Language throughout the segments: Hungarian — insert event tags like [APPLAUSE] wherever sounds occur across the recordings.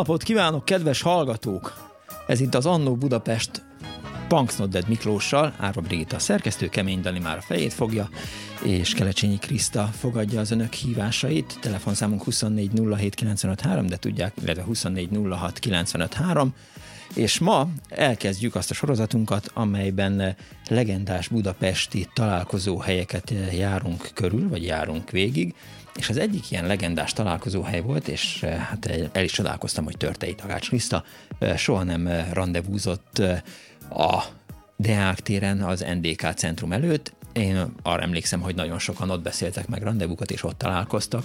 Napot kívánok, kedves hallgatók! Ez itt az Annó Budapest Punks Not Dead Miklóssal, Árva Brigitta szerkesztő, Kemény Dani már a fejét fogja, és Kelecsényi Kriszta fogadja az önök hívásait. Telefonszámunk 2407953, de tudják, illetve 2406953. És ma elkezdjük azt a sorozatunkat, amelyben legendás budapesti találkozóhelyeket járunk körül, vagy járunk végig, és az egyik ilyen legendás találkozóhely volt, és eh, hát el is csodálkoztam, hogy Törtei Tagács Kriszta eh, soha nem eh, rendezvúzott a Deák téren az NDK centrum előtt, én arra emlékszem, hogy nagyon sokan ott beszéltek meg rendezvúkat, és ott találkoztak,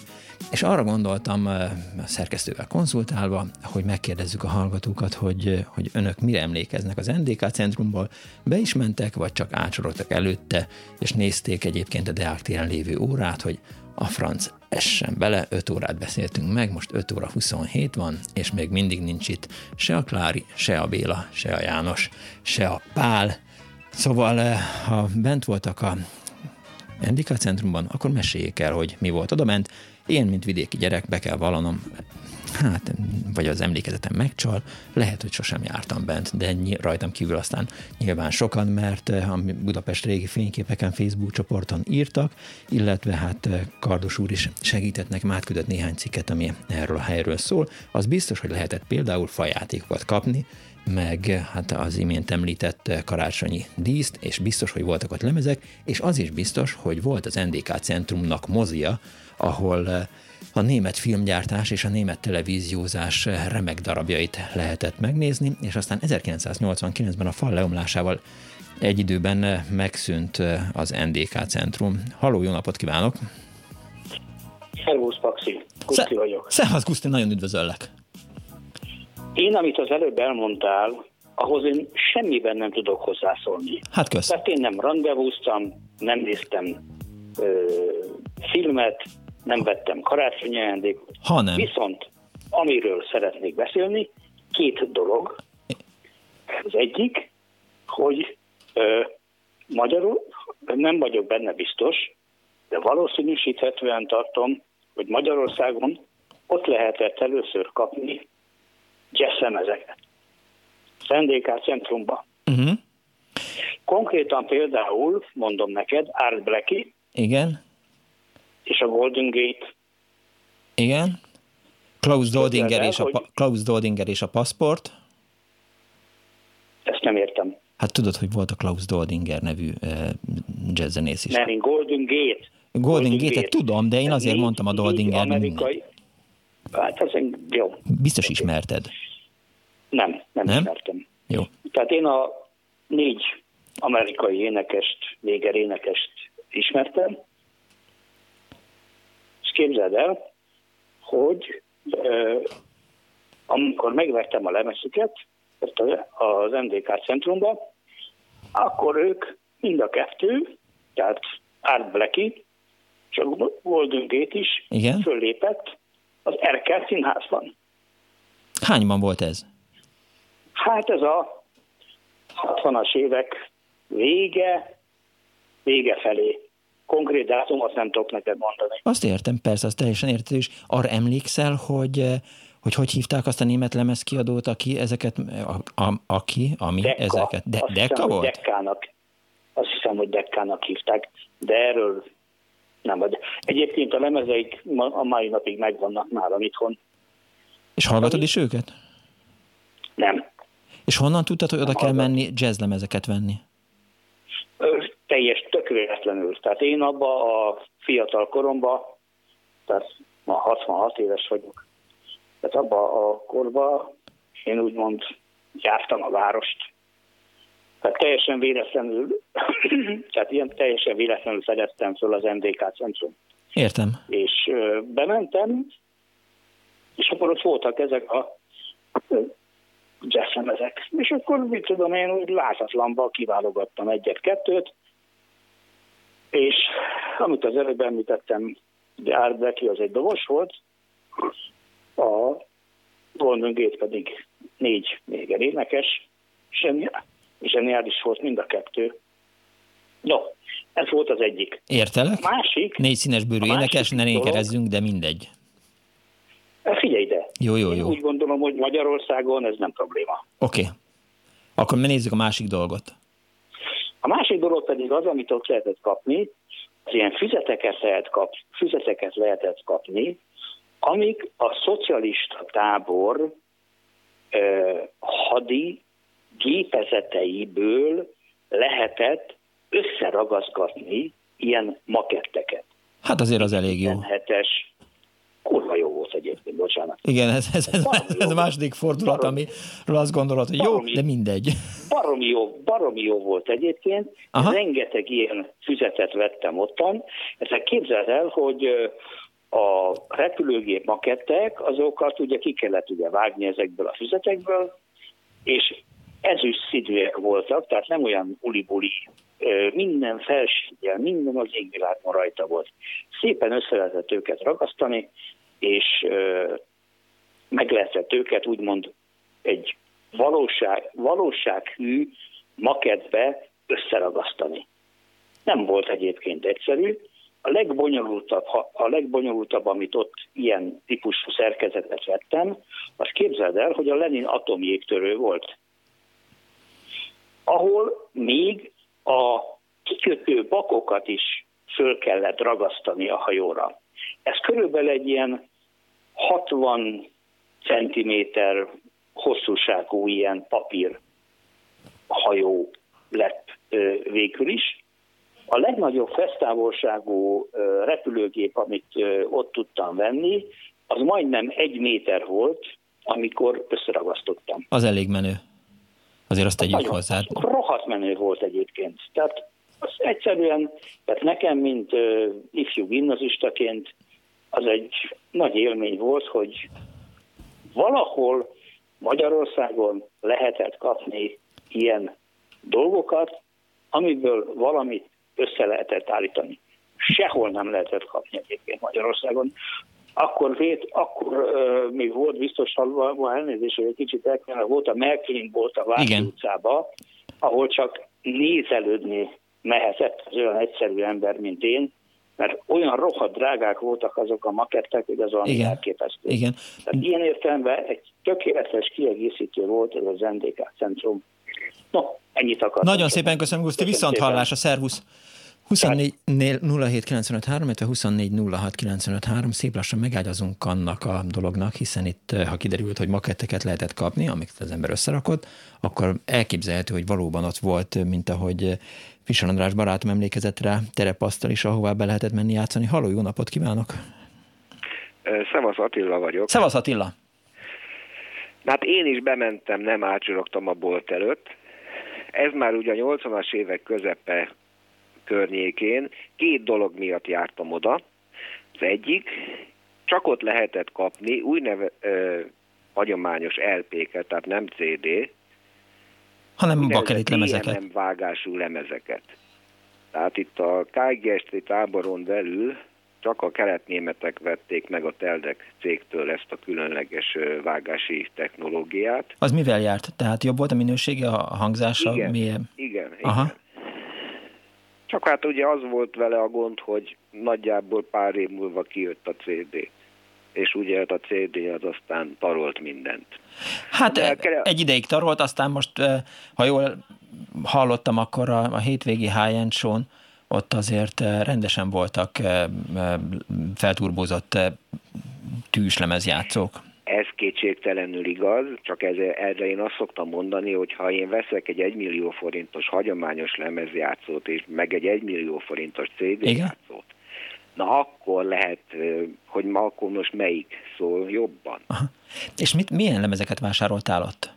és arra gondoltam a szerkesztővel konzultálva, hogy megkérdezzük a hallgatókat, hogy, hogy önök mire emlékeznek az NDK centrumból, be is mentek, vagy csak ácsorogtak előtte, és nézték egyébként a Deák téren lévő órát, hogy a franc essen bele, 5 órát beszéltünk meg, most 5 óra 27 van, és még mindig nincs itt se a Klári, se a Béla, se a János, se a Pál. Szóval, eh, ha bent voltak a Endika centrumban, akkor meséljék el, hogy mi volt oda ment. Én, mint vidéki gyerek, be kell vallanom, hát, vagy az emlékezetem megcsal, lehet, hogy sosem jártam bent, de rajtam kívül aztán nyilván sokan, mert eh, a Budapest régi fényképeken Facebook csoporton írtak, illetve hát eh, Kardos úr is segített nekem, átküldött néhány cikket, ami erről a helyről szól. Az biztos, hogy lehetett például fajátékokat kapni, meg eh, hát az imént említett karácsonyi díszt, és biztos, hogy voltak ott lemezek, és az is biztos, hogy volt az NDK centrumnak mozia, ahol a német filmgyártás és a német televíziózás remek darabjait lehetett megnézni, és aztán 1989-ben a fal leomlásával egy időben megszűnt az NDK centrum. Halló, jó napot kívánok! Szervusz, Paxi. Guszti vagyok. Szervusz, Guszti, nagyon üdvözöllek. Én, amit az előbb elmondtál, ahhoz én semmiben nem tudok hozzászólni. Hát kösz. Tehát én nem rendezvúztam, nem néztem ö, filmet, nem vettem karácsonyi ajándékot. Hanem. Viszont amiről szeretnék beszélni, két dolog. Az egyik, hogy ö, magyarul nem vagyok benne biztos, de valószínűsíthetően tartom, hogy Magyarországon ott lehetett először kapni jazzlemezeket. NDK centrumban. Uh-huh. Konkrétan például, mondom neked, Art Blackie. Igen és a Golden Gate. Igen. Klaus Doldinger, és a, hogy... Klaus Doldinger és a Passport. Ezt nem értem. Hát tudod, hogy volt a Klaus Doldinger nevű uh, jazzzenész is. Nem, Golden Gate. Golden, Golden Gate, Gate. tudom, de én azért négy, mondtam a Doldinger. Amerikai... Hát az jó. Biztos ismerted. Nem, nem, nem ismertem. Jó. Tehát én a négy amerikai énekest, véger énekest ismertem, képzeld el, hogy amikor megvettem a lemezüket az NDK centrumban, akkor ők mind a kettő, tehát Art Blackie, és a Golden Gate is Igen? föllépett az Erkel színházban. Hányban volt ez? Hát ez a 60-as évek vége, vége felé konkrét dátumot nem tudok neked mondani. Azt értem, persze, az teljesen érthető, és arra emlékszel, hogy eh, hogy hogy hívták azt a német lemezkiadót, aki ezeket, a, a, aki, ami Dekka. ezeket, de, azt Dekka hiszem, volt? Dekkának, azt hiszem, hogy Dekkának hívták, de erről nem vagy. Egyébként a lemezeik a mai napig megvannak nálam itthon. És hallgatod is őket? Nem. És honnan tudtad, hogy oda kell menni jazzlemezeket venni? Teljes tökéletlenül. Tehát én abba a fiatal koromba, tehát ma 66 éves vagyok, tehát abba a korba én úgymond jártam a várost. Tehát teljesen véletlenül, [CLEARS THROAT] tehát ilyen teljesen véletlenül fedeztem föl az MDK centrum. Értem. És ö, bementem, és akkor ott voltak ezek a jazzlemezek. És akkor, mit tudom én, úgy látatlanban kiválogattam egyet-kettőt, és amit az előbb említettem, de Blackie az egy dobos volt, a Golden Gate pedig négy még énekes, zseniális volt mind a kettő. No, ez volt az egyik. Értelek? Másik. Négy színes bőrű énekes, ne nékerezzünk, de mindegy. Figyelj ide. Jó, jó, jó. Én úgy gondolom, hogy Magyarországon ez nem probléma. Oké. Okay. Akkor nézzük a másik dolgot. A másik dolog pedig az, amit ott lehetett kapni, az ilyen füzeteket, lehet kap, füzeteket lehetett kapni, amik a szocialista tábor eh, hadi gépezeteiből lehetett összeragazgatni ilyen maketteket. Hát azért az elég jó. Hetes, kurva jó volt egyébként, bocsánat. Igen, ez, ez, ez, ez a második fordulat, amiről azt gondolod, hogy jó, de mindegy. Baromi jó, baromi jó volt egyébként. Aha. Rengeteg ilyen füzetet vettem ottan. Ezek képzeld el, hogy a repülőgép makettek, azokat ugye ki kellett ugye vágni ezekből a füzetekből, és ezüst szidőek voltak, tehát nem olyan uli-buli, minden felsígyel, minden az égvilágon rajta volt. Szépen össze lehetett őket ragasztani, és meg lehetett őket úgymond egy valóság, valósághű maketbe összeragasztani. Nem volt egyébként egyszerű. A legbonyolultabb, a legbonyolultabb, amit ott ilyen típusú szerkezetet vettem, az képzeld el, hogy a Lenin atomjégtörő volt. Ahol még a kikötő bakokat is föl kellett ragasztani a hajóra. Ez körülbelül egy ilyen 60 centiméter hosszúságú ilyen papír hajó lett végül is. A legnagyobb fesztávolságú repülőgép, amit ott tudtam venni, az majdnem egy méter volt, amikor összeragasztottam. Az elég menő. Azért azt tegyük hozzá. Rohadt menő volt egyébként. Tehát az egyszerűen, tehát nekem, mint uh, ifjú gimnazistaként, az egy nagy élmény volt, hogy valahol Magyarországon lehetett kapni ilyen dolgokat, amiből valamit össze lehetett állítani. Sehol nem lehetett kapni egyébként Magyarországon. Akkor, vét, akkor uh, még volt biztos hallva elnézést, hogy egy kicsit elkülönül, volt a Melking volt a Váci utcába, ahol csak nézelődni mehetett az olyan egyszerű ember, mint én, mert olyan rohadt drágák voltak azok a makettek, hogy az olyan Igen. elképesztő. Igen. Tehát ilyen értelemben egy tökéletes kiegészítő volt ez az NDK centrum. No, ennyit akartam. Nagyon szépen köszönöm, Guszti, viszont hallásra, szervusz! 24 07 24 szép lassan megágyazunk annak a dolognak, hiszen itt, eh, ha kiderült, hogy maketteket lehetett kapni, amiket az ember összerakott, akkor elképzelhető, hogy valóban ott volt, mint ahogy eh, Fischer András barátom emlékezett rá, terepasztal is, ahová be lehetett menni játszani. Halló, jó napot kívánok! Szevasz Attila vagyok. Szevasz Attila! Hát én is bementem, nem átsorogtam a bolt előtt. Ez már ugye a 80-as évek közepe környékén. Két dolog miatt jártam oda. Az egyik, csak ott lehetett kapni úgynevezett hagyományos LP-ket, tehát nem CD, hanem bakelit lemezeket. Nem vágású lemezeket. Tehát itt a KGST táboron belül csak a keletnémetek vették meg a Teldek cégtől ezt a különleges vágási technológiát. Az mivel járt? Tehát jobb volt a minősége, a hangzása? Igen, milyen? igen, Aha. igen. Csak hát ugye az volt vele a gond, hogy nagyjából pár év múlva kijött a CD és ugye hát a CD az aztán tarolt mindent. Hát De, egy ideig tarolt, aztán most, ha jól hallottam, akkor a, a hétvégi high-end show ott azért rendesen voltak felturbózott tűslemezjátszók. Ez kétségtelenül igaz, csak ez, erre én azt szoktam mondani, hogy ha én veszek egy 1 millió forintos hagyományos lemezjátszót, és meg egy 1 millió forintos CD játszót, na akkor lehet, hogy ma akkor most melyik szól jobban. Aha. És mit, milyen lemezeket vásároltál ott?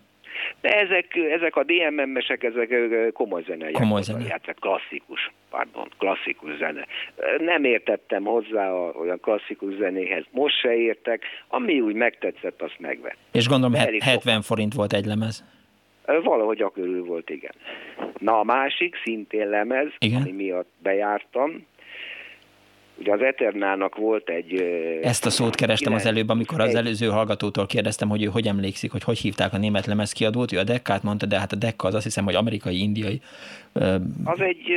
De ezek, ezek a DMM-esek, ezek komoly zene. Komoly zene. Játszak, klasszikus, pardon, klasszikus zene. Nem értettem hozzá a, olyan klasszikus zenéhez. Most se értek. Ami úgy megtetszett, azt megvett. És gondolom 70 forint volt egy lemez? Valahogy a körül volt, igen. Na a másik, szintén lemez, igen? ami miatt bejártam, Ugye az Eternának volt egy... Ezt a szót kerestem az előbb, amikor az előző hallgatótól kérdeztem, hogy ő hogy emlékszik, hogy hogy hívták a német lemezkiadót. Ő a Dekkát mondta, de hát a Dekka az azt hiszem, hogy amerikai, indiai. Az egy,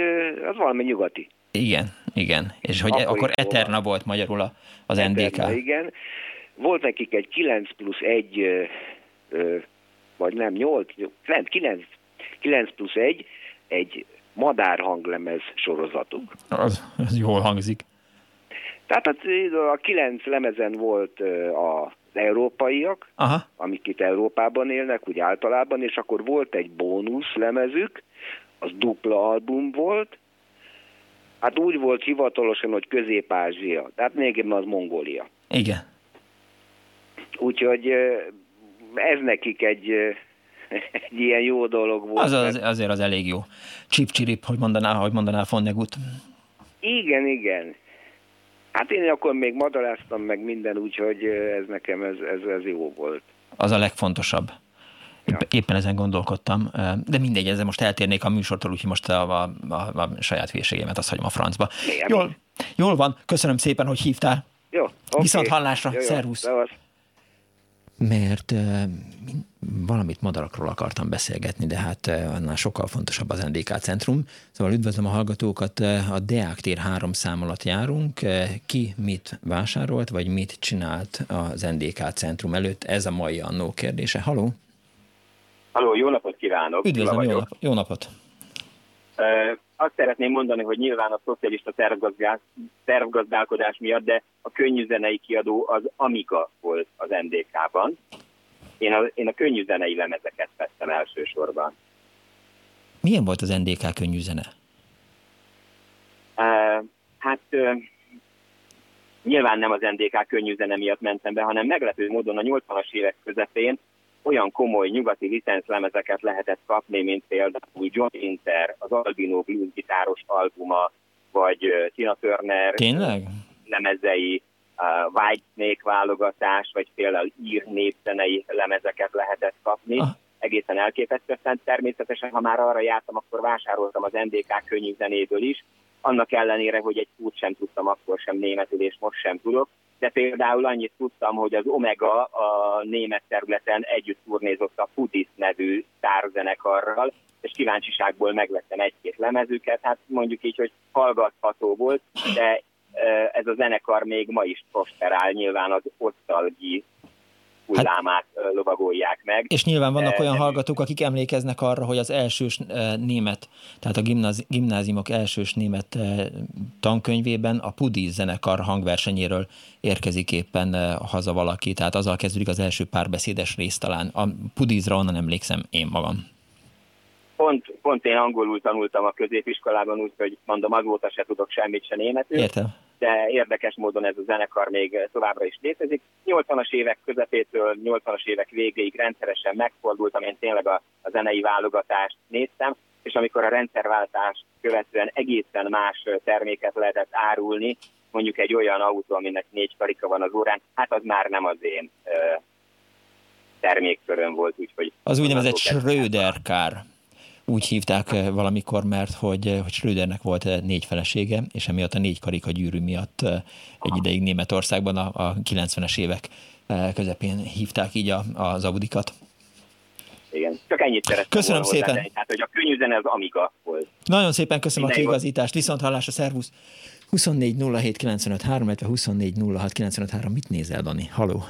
az valami nyugati. Igen, igen. És hogy akkor, akkor Eterna volt magyarul az Eterna, NDK. Igen. Volt nekik egy 9 plusz 1, vagy nem, 8, nem, 9, 9 plusz 1, egy madárhanglemez sorozatuk. Az, az jól hangzik. Tehát a kilenc lemezen volt az európaiak, Aha. amik itt Európában élnek, úgy általában, és akkor volt egy bónusz lemezük, az dupla album volt, hát úgy volt hivatalosan, hogy Közép-Ázsia, tehát még az Mongólia. Igen. Úgyhogy ez nekik egy, [LAUGHS] egy ilyen jó dolog volt. Az, az, azért az elég jó. Csip-csirip, hogy mondaná, hogy mondaná Fonnegut. Igen, igen. Hát én akkor még madaráztam meg minden, úgyhogy ez nekem ez, ez, ez jó volt. Az a legfontosabb. Ja. Éppen ezen gondolkodtam, de mindegy, ezzel most eltérnék a műsortól, úgyhogy most a, a, a, a saját hülyeségemet azt hagyom a francba. Jól, jól van, köszönöm szépen, hogy hívtál. Jó, okay. Viszont hallásra, jó, jó, szervusz. Jó, mert valamit madarakról akartam beszélgetni, de hát annál sokkal fontosabb az NDK centrum. Szóval üdvözlöm a hallgatókat, a Deák tér három szám alatt járunk. Ki mit vásárolt, vagy mit csinált az NDK centrum előtt? Ez a mai annó kérdése. Haló? Haló, jó napot kívánok! Üdvözlöm, jó, nap, jó napot! Azt szeretném mondani, hogy nyilván a szocialista tervgazdálkodás miatt, de a könnyűzenei kiadó az Amiga volt az NDK-ban. Én a, én a könnyűzenei lemezeket vettem elsősorban. Milyen volt az NDK könnyűzene? Uh, hát uh, nyilván nem az NDK könnyűzene miatt mentem be, hanem meglepő módon a 80-as évek közepén olyan komoly nyugati licenclemezeket lehetett kapni, mint például John Inter, az Albino Blues gitáros albuma, vagy Tina Turner Tényleg? lemezei, uh, Whitesnake válogatás, vagy például ír népzenei lemezeket lehetett kapni. Ah. Egészen elképesztően természetesen, ha már arra jártam, akkor vásároltam az NDK könnyű zenéből is, annak ellenére, hogy egy út sem tudtam akkor sem németül, és most sem tudok de például annyit tudtam, hogy az Omega a német területen együtt turnézott a Pudis nevű sztárzenekarral, és kíváncsiságból megvettem egy-két lemezüket, hát mondjuk így, hogy hallgatható volt, de ez a zenekar még ma is prosperál, nyilván az osztalgi hullámát hát, lovagolják meg. És nyilván vannak olyan hallgatók, akik emlékeznek arra, hogy az elsős német, tehát a gimnázi, gimnáziumok elsős német tankönyvében a Pudi zenekar hangversenyéről érkezik éppen haza valaki, tehát azzal kezdődik az első párbeszédes rész talán. A Pudizra onnan emlékszem én magam. Pont, pont én angolul tanultam a középiskolában, úgyhogy mondom, azóta se tudok semmit se németül. Értem de érdekes módon ez a zenekar még továbbra is létezik. 80-as évek közepétől 80-as évek végéig rendszeresen megfordultam, én tényleg a, a zenei válogatást néztem, és amikor a rendszerváltást követően egészen más terméket lehetett árulni, mondjuk egy olyan autó, aminek négy karika van az órán, hát az már nem az én ö, termékkörön volt. Úgyhogy az úgynevezett Schröder kár úgy hívták eh, valamikor, mert hogy, eh, hogy Schrödernek volt eh, négy felesége, és emiatt a négy karika gyűrű miatt egy ideig Németországban a, a 90-es évek közepén hívták így a, az Audikat. Igen, csak ennyit szerettem Köszönöm szépen. Hozzátenni. Tehát, hogy a könnyű zene az Amiga volt. Nagyon szépen köszönöm Minden a kiigazítást. Viszont hallásra, szervusz! 24 07 95 3, illetve 24 06 95 3. Mit nézel, Dani? Haló!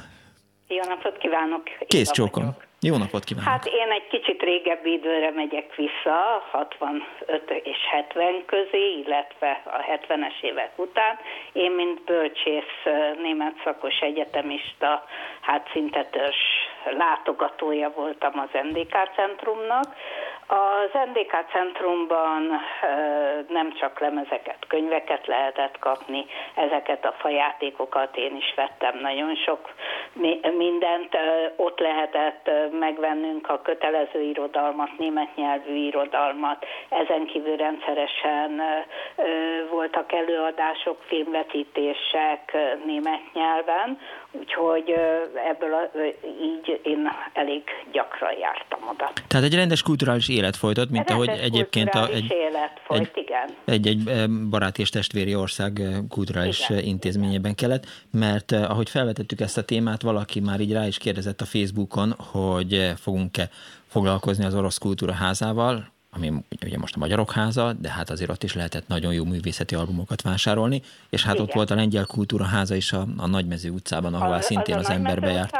Jó napot kívánok! Kész csókom! Jó napot kívánok! Hát én egy kicsit régebbi időre megyek vissza, 65 és 70 közé, illetve a 70-es évek után. Én, mint bölcsész, német szakos egyetemista, hát szinte törzs látogatója voltam az NDK centrumnak. Az NDK centrumban nem csak lemezeket, könyveket lehetett kapni, ezeket a fajátékokat én is vettem, nagyon sok mindent ott lehetett megvennünk a kötelező irodalmat, német nyelvű irodalmat, ezen kívül rendszeresen voltak előadások, filmvetítések német nyelven, úgyhogy ebből így én elég gyakran jártam oda. Tehát egy rendes kulturális élet folytat, mint rendes ahogy egyébként a, egy, élet folyt, egy, igen. Egy, egy baráti és testvéri ország kulturális igen, intézményében kellett, mert ahogy felvetettük ezt a témát, valaki már így rá is kérdezett a Facebookon, hogy fogunk-e foglalkozni az orosz kultúra házával, ami ugye most a Magyarok Háza, de hát azért ott is lehetett nagyon jó művészeti albumokat vásárolni, és hát Igen. ott volt a Lengyel Kultúra Háza is a, a Nagymező utcában, ahová a, szintén az, az ember bejárt.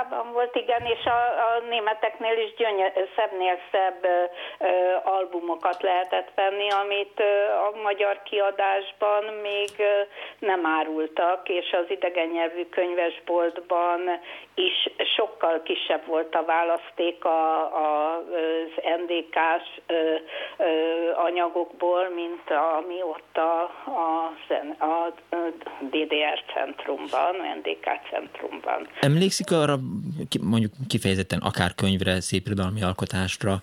Igen, és a, a németeknél is gyönyör, szebbnél szebb ö, albumokat lehetett venni, amit ö, a magyar kiadásban még ö, nem árultak, és az idegen nyelvű könyvesboltban is sokkal kisebb volt a választék a, a, az NDK-s anyagokból, mint ami ott a, a, a DDR centrumban, NDK centrumban. Emlékszik arra, mondjuk kifejezetten akár könyvre, szépirodalmi alkotásra,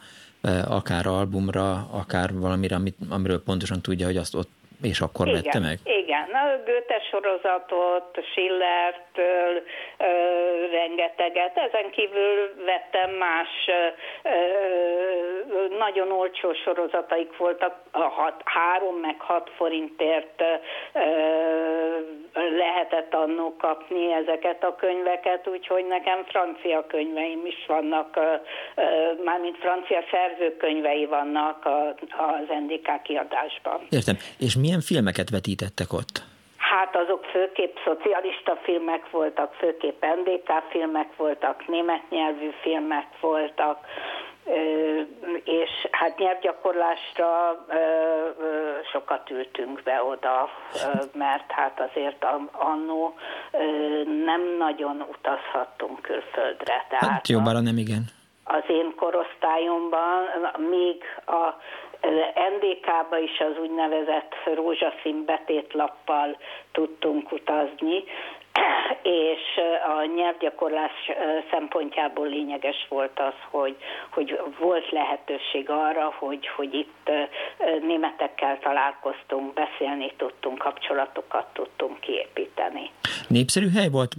akár albumra, akár valamire, amit, amiről pontosan tudja, hogy azt ott és akkor igen, vette meg? Igen, a Goethe sorozatot, Schillertől rengeteget. Ezen kívül vettem más nagyon olcsó sorozataik voltak, hat, három meg hat forintért lehetett annó kapni ezeket a könyveket, úgyhogy nekem francia könyveim is vannak, mármint francia szerzőkönyvei vannak az NDK kiadásban. Értem. És mi milyen filmeket vetítettek ott? Hát azok főképp szocialista filmek voltak, főképp NDK filmek voltak, német nyelvű filmek voltak, és hát nyelvgyakorlásra sokat ültünk be oda, mert hát azért annó nem nagyon utazhattunk külföldre. Tehát hát jobbára nem igen. Az én korosztályomban még a NDK-ba is az úgynevezett rózsaszín betétlappal tudtunk utazni, [CLEARS THROAT] és a nyelvgyakorlás szempontjából lényeges volt az, hogy, hogy volt lehetőség arra, hogy, hogy itt németekkel találkoztunk, beszélni tudtunk, kapcsolatokat tudtunk kiépíteni. Népszerű hely volt?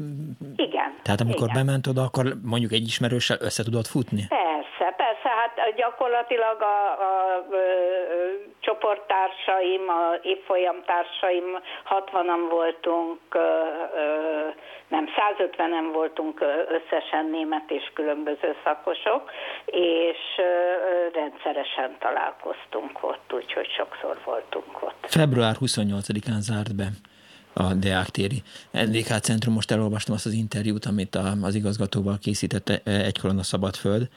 Igen. Tehát amikor igen. bement oda, akkor mondjuk egy ismerőssel össze tudott futni? Persze, persze, hát gyakorlatilag a, a, a, csoporttársaim, a évfolyamtársaim 60-an voltunk, nem 150-en voltunk összesen német és különböző szakosok, és rendszeresen találkoztunk ott, úgyhogy sokszor voltunk ott. Február 28-án zárt be a Deák téri NDK Centrum. Most elolvastam azt az interjút, amit az igazgatóval készítette egykoron a Szabadföld,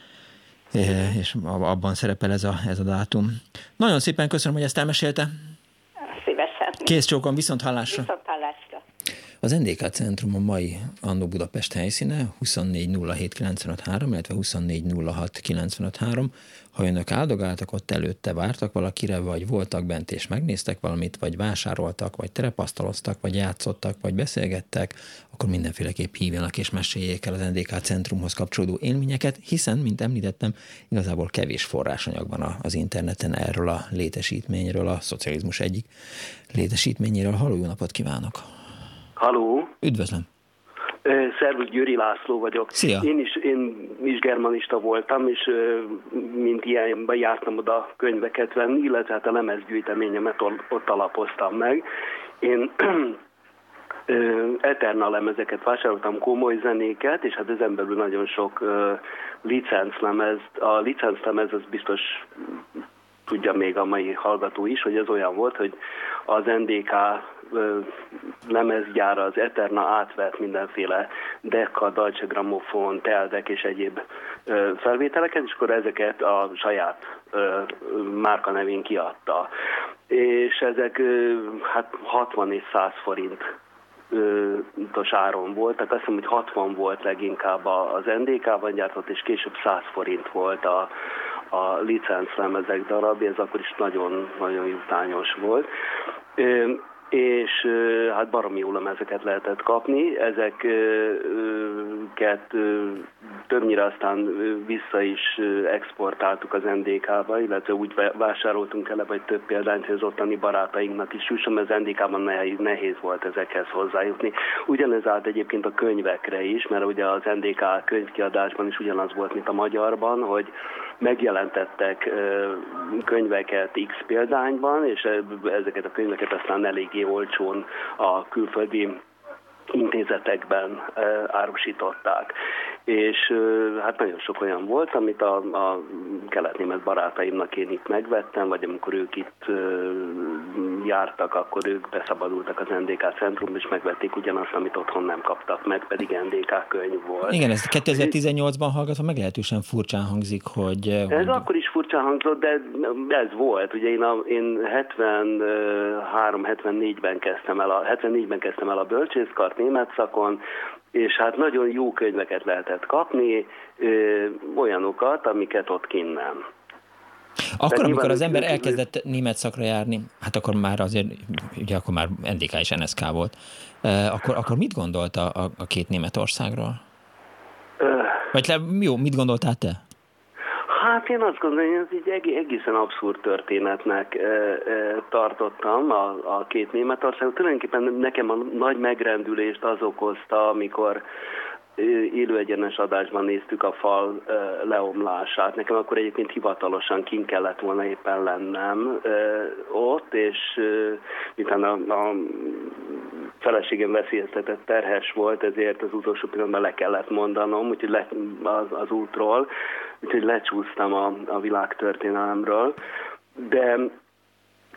és abban szerepel ez a, ez a dátum. Nagyon szépen köszönöm, hogy ezt elmesélte. Szívesen. Kész csókon, viszont hallásra. Viszont hallásra. Az NDK Centrum a mai Annó Budapest helyszíne 2407953, illetve 2406953. Ha önök áldogáltak, ott előtte vártak valakire, vagy voltak bent és megnéztek valamit, vagy vásároltak, vagy terepasztaloztak, vagy játszottak, vagy beszélgettek, akkor mindenféleképp hívjanak és meséljék el az NDK Centrumhoz kapcsolódó élményeket, hiszen, mint említettem, igazából kevés forrásanyag van az interneten erről a létesítményről, a szocializmus egyik létesítményéről. Halló, jó napot kívánok! Haló! Üdvözlöm! Szervusz, Győri László vagyok. Szia. Én is, én is germanista voltam, és mint ilyen jártam oda könyveket venni, illetve hát a lemezgyűjteményemet ott alapoztam meg. Én [CLEARS THROAT] Eterna lemezeket vásároltam, komoly zenéket, és hát ezen belül nagyon sok licenclemez. A licenclemez az biztos tudja még a mai hallgató is, hogy ez olyan volt, hogy az NDK lemezgyára az Eterna átvett mindenféle Dolce Gramophone, Teldek és egyéb felvételeket, és akkor ezeket a saját márka nevén kiadta. És ezek hát 60 és 100 forint áron volt, tehát azt hiszem, hogy 60 volt leginkább az NDK-ban gyártott, és később 100 forint volt a, a licenclemezek darabja, ez akkor is nagyon-nagyon jutányos volt és hát baromi jó lemezeket lehetett kapni. Ezeket többnyire aztán vissza is exportáltuk az NDK-ba, illetve úgy vásároltunk el, vagy több példányt, hogy az ottani barátainknak is jusson, mert az NDK-ban nehéz, volt ezekhez hozzájutni. Ugyanez állt egyébként a könyvekre is, mert ugye az NDK könyvkiadásban is ugyanaz volt, mint a magyarban, hogy megjelentettek könyveket X példányban, és ezeket a könyveket aztán eléggé olcsón a külföldi intézetekben árusították. És hát nagyon sok olyan volt, amit a, a kelet-német barátaimnak én itt megvettem, vagy amikor ők itt jártak, akkor ők beszabadultak az NDK centrum, és megvették ugyanazt, amit otthon nem kaptak meg, pedig NDK könyv volt. Igen, ez 2018-ban hallgatva meglehetősen furcsán hangzik, hogy... Ez hogy... akkor is furcsán hangzott, de ez volt. Ugye én, a, én 73-74-ben kezdtem el a, 74-ben kezdtem el a bölcsészkart német szakon, és hát nagyon jó könyveket lehetett kapni, ö, olyanokat, amiket ott kint nem. Akkor, amikor az ember elkezdett német szakra járni, hát akkor már azért, ugye akkor már NDK és NSK volt, akkor, akkor mit gondolt a, a két Németországról? Vagy le, jó, mit gondoltál te? Hát én azt gondolom, hogy ez egy egészen abszurd történetnek tartottam a, a két Németországot. Tulajdonképpen nekem a nagy megrendülést az okozta, amikor élő egyenes adásban néztük a fal leomlását. Nekem akkor egyébként hivatalosan kin kellett volna éppen lennem ott, és miután a, a feleségem veszélyeztetett terhes volt, ezért az utolsó pillanatban le kellett mondanom, úgyhogy le, az, az útról, úgyhogy lecsúsztam a, a világtörténelemről. De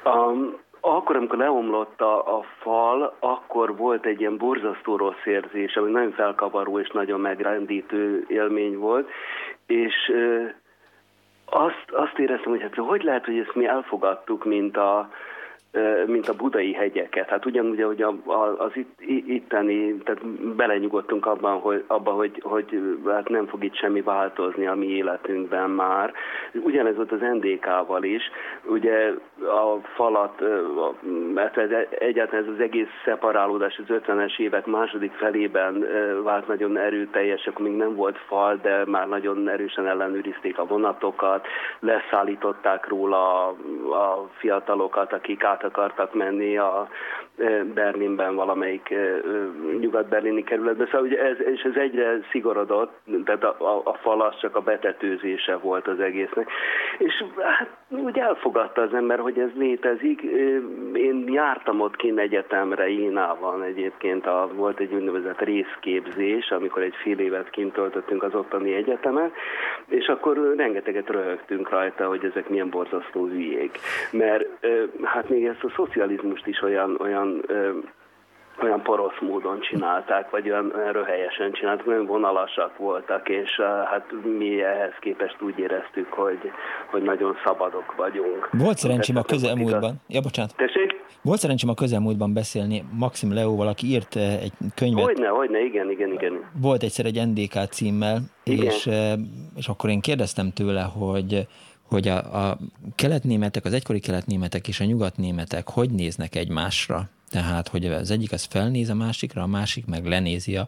a, akkor, amikor leomlott a, a fal, akkor volt egy ilyen borzasztó rossz érzés, ami nagyon felkavaró és nagyon megrendítő élmény volt, és ö, azt, azt éreztem, hogy hát hogy lehet, hogy ezt mi elfogadtuk, mint a, mint a budai hegyeket. Hát ugyanúgy, hogy a, a, az itt, itteni, tehát belenyugodtunk abban, hogy, abban, hogy, hogy hát nem fog itt semmi változni a mi életünkben már. Ugyanez volt az NDK-val is. Ugye a falat, mert ez, egyáltalán ez az egész szeparálódás az 50-es évek második felében vált nagyon erőteljes, akkor még nem volt fal, de már nagyon erősen ellenőrizték a vonatokat, leszállították róla a fiatalokat, akik át akartak menni a Berlinben valamelyik nyugat-berlini kerületbe. Szóval ugye ez, és ez egyre szigorodott, tehát a, a, a fal az csak a betetőzése volt az egésznek. És hát úgy elfogadta az ember, hogy ez létezik. Én jártam ott kint egyetemre, Ínában egyébként a, volt egy úgynevezett részképzés, amikor egy fél évet kint töltöttünk az ottani egyetemen, és akkor rengeteget röhögtünk rajta, hogy ezek milyen borzasztó hülyék. Mert hát még ezt a szocializmust is olyan, olyan olyan porosz módon csinálták, vagy olyan, olyan röhelyesen csinálták, nagyon vonalasak voltak, és hát mi ehhez képest úgy éreztük, hogy, hogy nagyon szabadok vagyunk. Volt szerencsém a közelmúltban, ja bocsánat, Tessék? volt szerencsém a közelmúltban beszélni Maxim Leóval, aki írt egy könyvet. Hogyne, hogyne, igen, igen, igen. Volt egyszer egy NDK címmel, igen. és, és akkor én kérdeztem tőle, hogy hogy a, a keletnémetek, az egykori keletnémetek és a nyugatnémetek hogy néznek egymásra. Tehát, hogy az egyik az felnéz a másikra, a másik meg lenézi a,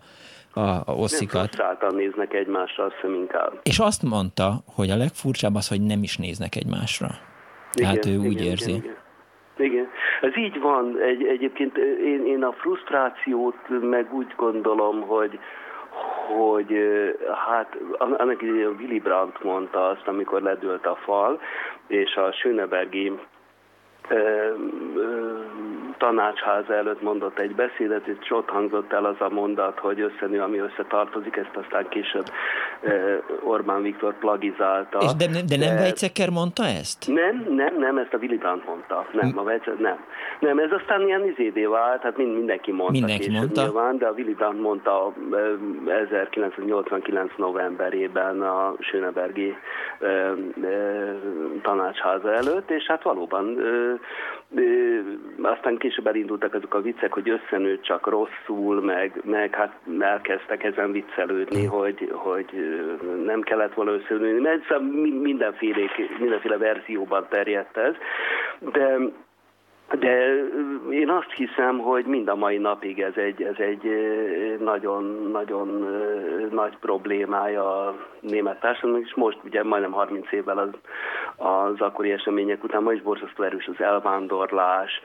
a, a osszikat. Nem néznek egymásra, azt hiszem inkább. És azt mondta, hogy a legfurcsább az, hogy nem is néznek egymásra. Igen, ő úgy igen, érzi. Igen, igen. Igen, ez így van. Egy, egyébként én, én a frusztrációt meg úgy gondolom, hogy, hogy hát annak idején Willy Brandt mondta azt, amikor ledőlt a fal, és a Schönebergi tanácsháza előtt mondott egy beszédet, és ott hangzott el az a mondat, hogy összenő, ami összetartozik, ezt aztán később Orbán Viktor plagizálta. És de, de nem de, Weizsäcker mondta ezt? Nem, nem, nem, ezt a Willy Brandt mondta. Nem, a Weizsäcker, nem. Nem, ez aztán ilyen izédé vált, hát mind, mindenki mondta. Mindenki mondta. Nyilván, de a Willy Brandt mondta 1989 novemberében a Schönebergi tanácsháza előtt, és hát valóban aztán később elindultak azok a viccek, hogy összenőtt csak rosszul, meg, meg hát elkezdtek ezen viccelődni, hogy, hogy nem kellett volna összenőni, mert mindenféle, mindenféle verzióban terjedt ez, de de én azt hiszem, hogy mind a mai napig ez egy, ez egy nagyon, nagyon nagy problémája a német társadalomnak, és most ugye majdnem 30 évvel az, az akkori események után ma is borzasztó erős az elvándorlás,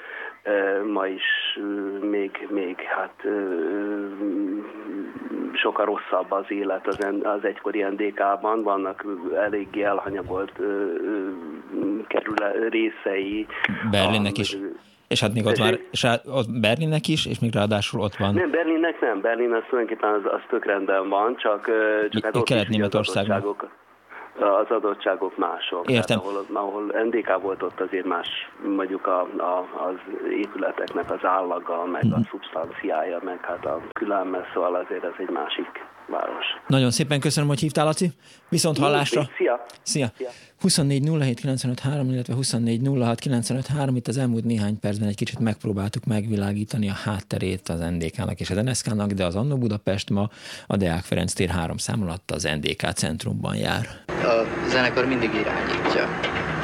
ma is még, még hát sokkal rosszabb az élet az, az egykori NDK-ban, vannak eléggé elhanyagolt kerül részei. Berlinnek is. És hát még ott már, és hát ott Berlinnek is, és még ráadásul ott van. Nem, Berlinnek nem, Berlin az tulajdonképpen az, az tök rendben van, csak, csak hát ott Kelet-Németországban az adottságok mások. Értem. Tehát, ahol, ahol NDK volt, ott azért más mondjuk a, a, az épületeknek az állaga, meg a mhm. szubstanciája, meg hát a különben, szóval azért ez egy másik város. Nagyon szépen köszönöm, hogy hívtál, Laci. Viszont hallásra. Szia. Szia. Szia. 24 07 illetve 24 06 Itt az elmúlt néhány percben egy kicsit megpróbáltuk megvilágítani a hátterét az NDK-nak és az NSZK-nak, de az Annó Budapest ma a Deák Ferenc tér három szám alatt az NDK centrumban jár. A zenekar mindig irányítja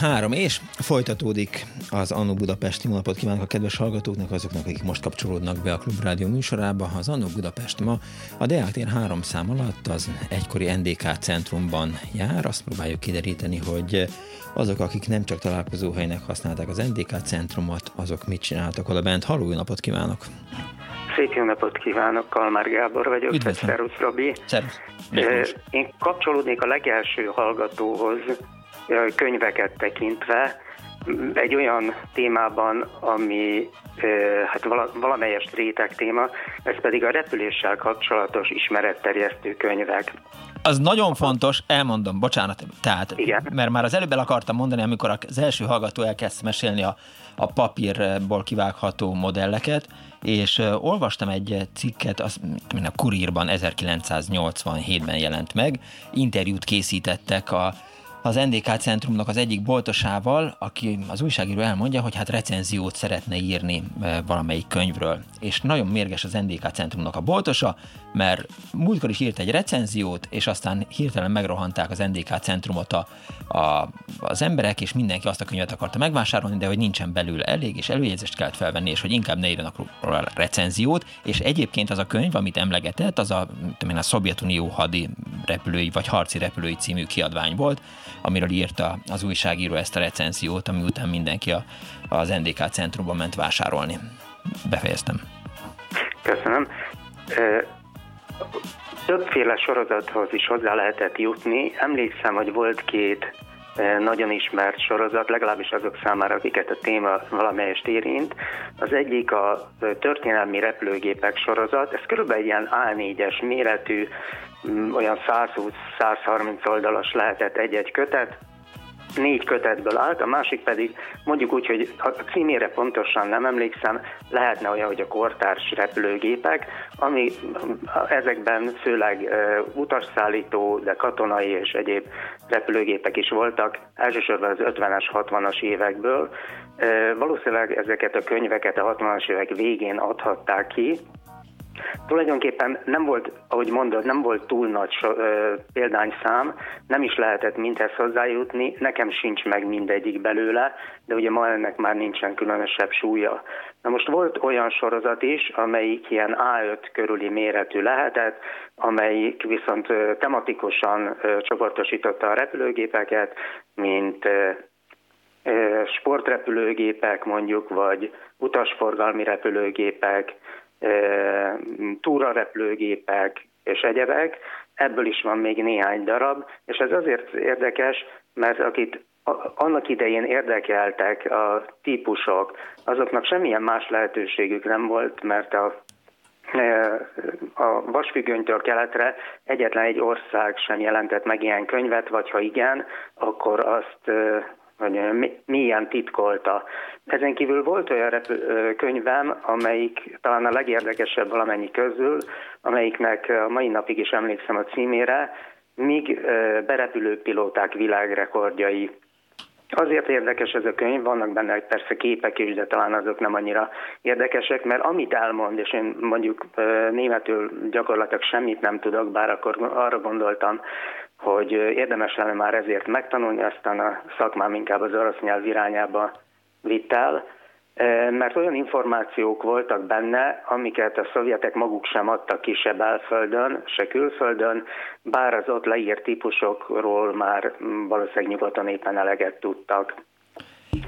Három, és folytatódik az Annó Budapesti napot kívánok a kedves hallgatóknak, azoknak, akik most kapcsolódnak be a Klubrádió műsorába. Az Annó Budapest ma a Deák tér három szám alatt az egykori NDK centrumban jár. Azt próbáljuk kideríteni, hogy azok, akik nem csak találkozóhelynek használták az NDK centrumot, azok mit csináltak oda bent. Halló, napot kívánok! Szép jó napot kívánok, Kalmár Gábor vagyok. Üdvözlöm. Szerusz, Robi. Szerusz. Én kapcsolódnék a legelső hallgatóhoz, könyveket tekintve, egy olyan témában, ami hát valamelyest réteg téma, ez pedig a repüléssel kapcsolatos ismeretterjesztő könyvek. Az nagyon fontos, elmondom, bocsánat, tehát, Igen. mert már az előbb el akartam mondani, amikor az első hallgató elkezd mesélni a, a papírból kivágható modelleket, és uh, olvastam egy cikket, az a Kurírban 1987-ben jelent meg, interjút készítettek a az NDK centrumnak az egyik boltosával, aki az újságíró elmondja, hogy hát recenziót szeretne írni e, valamelyik könyvről. És nagyon mérges az NDK centrumnak a boltosa, mert múltkor is írt egy recenziót, és aztán hirtelen megrohanták az NDK centrumot a, a, az emberek, és mindenki azt a könyvet akarta megvásárolni, de hogy nincsen belül elég, és előjegyzést kellett felvenni, és hogy inkább ne írjanak róla recenziót, és egyébként az a könyv, amit emlegetett, az a, tudom én, a Szovjetunió hadi repülői, vagy harci repülői című kiadvány volt, amiről írta az újságíró ezt a recenziót, ami után mindenki a, az NDK centrumban ment vásárolni. Befejeztem. Köszönöm. Többféle sorozathoz is hozzá lehetett jutni. Emlékszem, hogy volt két nagyon ismert sorozat, legalábbis azok számára, akiket a téma valamelyest érint. Az egyik a történelmi repülőgépek sorozat, ez körülbelül ilyen A4-es méretű, Mm, olyan 120-130 oldalas lehetett egy-egy kötet, négy kötetből állt, a másik pedig mondjuk úgy, hogy a címére pontosan nem emlékszem, lehetne olyan, hogy a kortárs repülőgépek, ami ezekben főleg uh, utasszállító, de katonai és egyéb repülőgépek is voltak, elsősorban az 50-es, 60-as évekből. Uh, valószínűleg ezeket a könyveket a 60-as évek végén adhatták ki, Tulajdonképpen nem volt, ahogy mondod, nem volt túl nagy ö, példányszám, nem is lehetett mindhez hozzájutni, nekem sincs meg mindegyik belőle, de ugye ma ennek már nincsen különösebb súlya. Na most volt olyan sorozat is, amelyik ilyen A5 körüli méretű lehetett, amelyik viszont tematikusan csoportosította a repülőgépeket, mint sportrepülőgépek mondjuk, vagy utasforgalmi repülőgépek, túrarepülőgépek és egyebek. Ebből is van még néhány darab, és ez azért érdekes, mert akit annak idején érdekeltek a típusok, azoknak semmilyen más lehetőségük nem volt, mert a a vasfüggönytől keletre egyetlen egy ország sem jelentett meg ilyen könyvet, vagy ha igen, akkor azt hogy milyen titkolta. Ezen kívül volt olyan könyvem, amelyik talán a legérdekesebb valamennyi közül, amelyiknek a mai napig is emlékszem a címére, míg berepülő pilóták világrekordjai. Azért érdekes ez a könyv, vannak benne persze képek is, de talán azok nem annyira érdekesek, mert amit elmond, és én mondjuk németül gyakorlatilag semmit nem tudok, bár akkor arra gondoltam, hogy érdemes lenne már ezért megtanulni, aztán a szakmám inkább az orosz nyelv irányába vitt el, mert olyan információk voltak benne, amiket a szovjetek maguk sem adtak ki se belföldön, se külföldön, bár az ott leírt típusokról már valószínűleg nyugaton éppen eleget tudtak.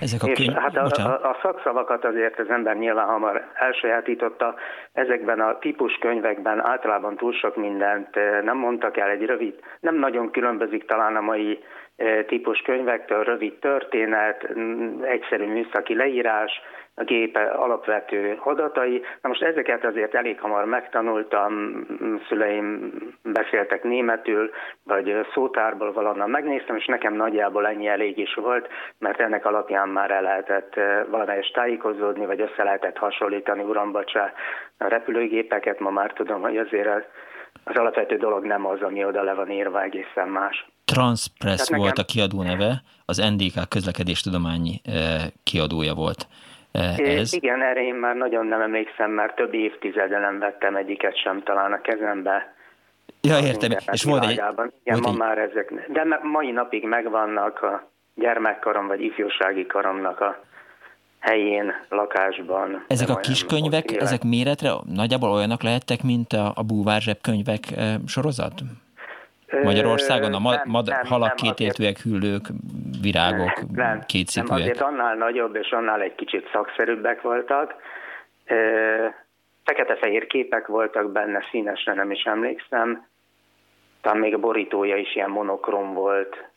Ezek a és könyv... hát a, a, a szakszavakat azért az ember nyilván hamar elsajátította. Ezekben a típuskönyvekben általában túl sok mindent nem mondtak el, egy rövid, nem nagyon különbözik talán a mai típuskönyvektől, rövid történet, egyszerű műszaki leírás, a gépe alapvető adatai. Na most ezeket azért elég hamar megtanultam, szüleim beszéltek németül, vagy szótárból valahonnan megnéztem, és nekem nagyjából ennyi elég is volt, mert ennek alapján már el lehetett eh, valamelyest tájékozódni, vagy össze lehetett hasonlítani urambacsá a repülőgépeket. Ma már tudom, hogy azért az alapvető dolog nem az, ami oda le van írva, egészen más. Transpress nekem... volt a kiadó neve, az NDK közlekedéstudományi eh, kiadója volt. Ez? Igen, erre én már nagyon nem emlékszem, mert több évtizede nem vettem egyiket sem talán a kezembe. Ja, értem. És volt egy... Igen, ma már ezek, de mai napig megvannak a gyermekkarom vagy ifjúsági karomnak a helyén, lakásban. Ezek a kis könyvek, ezek méretre nagyjából olyanok lehettek, mint a, a búvárzseb könyvek e, sorozat? Magyarországon a ma, nem, mad, nem, halak nem, kétértőek, hüllők, virágok, nem, kétszikűek. Nem, azért annál nagyobb és annál egy kicsit szakszerűbbek voltak. Fekete-fehér képek voltak benne, színesre nem is emlékszem. Talán még a borítója is ilyen monokrom volt.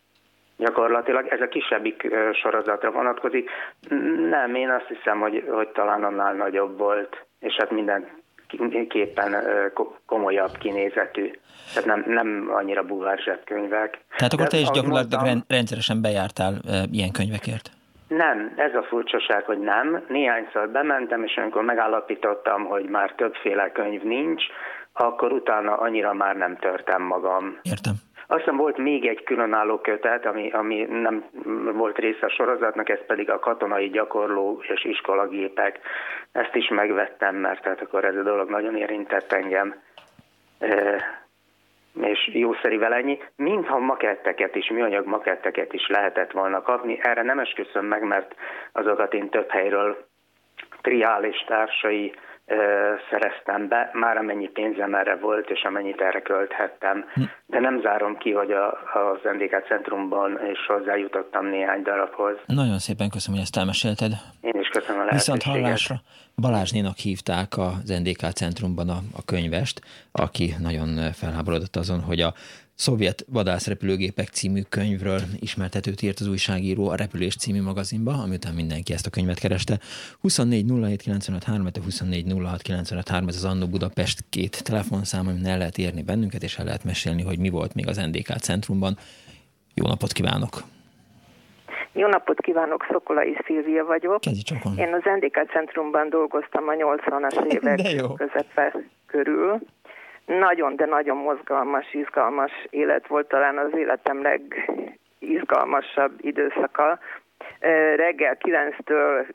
Gyakorlatilag ez a kisebbik sorozatra vonatkozik. Nem, én azt hiszem, hogy, hogy talán annál nagyobb volt, és hát minden képpen komolyabb kinézetű. Tehát nem, nem annyira bulvár zsebkönyvek. Tehát akkor te is gyakorlatilag mondtam, rendszeresen bejártál e, ilyen könyvekért? Nem, ez a furcsaság, hogy nem. Néhányszor bementem, és amikor megállapítottam, hogy már többféle könyv nincs, akkor utána annyira már nem törtem magam. Értem. Aztán volt még egy különálló kötet, ami, ami nem volt része a sorozatnak, ez pedig a katonai gyakorló és iskolagépek. Ezt is megvettem, mert tehát akkor ez a dolog nagyon érintett engem. E, és jószerivel ennyi. Mintha maketteket is, műanyag maketteket is lehetett volna kapni. Erre nem esküszöm meg, mert azokat én több helyről triál és társai szereztem be, már amennyi pénzem erre volt, és amennyit erre költhettem. Hm. De nem zárom ki, hogy a, az NDK centrumban is hozzájutottam néhány darabhoz. Nagyon szépen köszönöm, hogy ezt elmesélted. Én is köszönöm a lehetőséget. Viszont hallásra Balázsnénak hívták az NDK centrumban a, a könyvest, aki nagyon felháborodott azon, hogy a Szovjet vadászrepülőgépek című könyvről ismertetőt írt az újságíró a Repülés című magazinba, amiután mindenki ezt a könyvet kereste. 24 07 95 3, 24 06 95 3, ez az Annó Budapest két telefonszám, amin el lehet érni bennünket, és el lehet mesélni, hogy mi volt még az NDK centrumban. Jó napot kívánok! Jó napot kívánok, Szokolai Szilvia vagyok. Én az NDK centrumban dolgoztam a 80-as [LAUGHS] évek közepe körül nagyon, de nagyon mozgalmas, izgalmas élet volt talán az életem legizgalmasabb időszaka. Reggel 9-től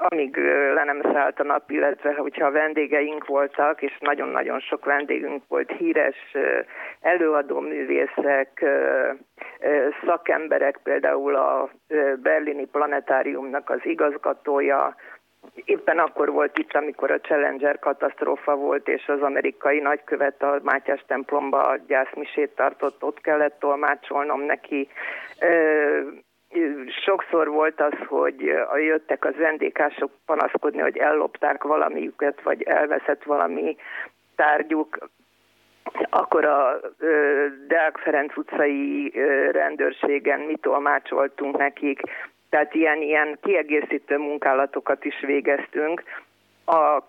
amíg le nem szállt a nap, illetve hogyha a vendégeink voltak, és nagyon-nagyon sok vendégünk volt, híres előadó művészek, szakemberek, például a berlini planetáriumnak az igazgatója, Éppen akkor volt itt, amikor a Challenger katasztrófa volt, és az amerikai nagykövet a Mátyás templomba gyászmisét tartott, ott kellett tolmácsolnom neki sokszor volt az, hogy jöttek az vendégások panaszkodni, hogy ellopták valamiüket, vagy elveszett valami tárgyuk, akkor a Deák Ferenc utcai rendőrségen mi tolmácsoltunk nekik, tehát ilyen, ilyen kiegészítő munkálatokat is végeztünk. A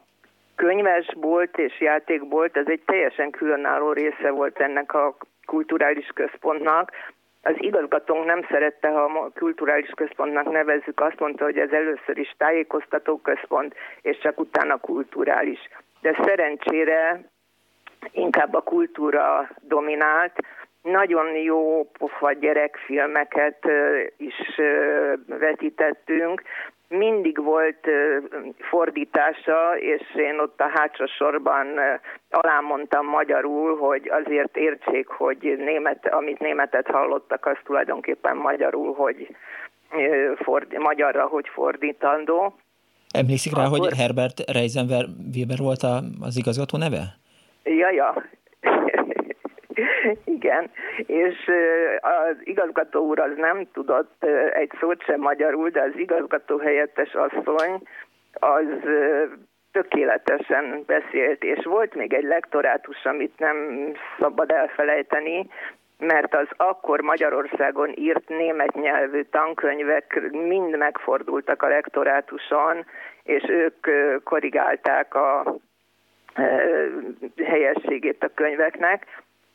könyvesbolt és játékbolt, ez egy teljesen különálló része volt ennek a kulturális központnak, az igazgatónk nem szerette, ha a kulturális központnak nevezzük, azt mondta, hogy ez először is tájékoztató központ, és csak utána kulturális. De szerencsére inkább a kultúra dominált, nagyon jó pofa gyerekfilmeket is vetítettünk, mindig volt fordítása, és én ott a hátsó sorban alámondtam magyarul, hogy azért értsék, hogy német, amit németet hallottak, az tulajdonképpen magyarul, hogy ford, magyarra, hogy fordítandó. Emlékszik rá, Akkor... hogy Herbert Weber volt az igazgató neve? Ja, ja. [LAUGHS] Igen, és az igazgató úr az nem tudott egy szót sem magyarul, de az igazgató helyettes asszony az tökéletesen beszélt, és volt még egy lektorátus, amit nem szabad elfelejteni, mert az akkor Magyarországon írt német nyelvű tankönyvek mind megfordultak a lektorátuson, és ők korrigálták a helyességét a könyveknek,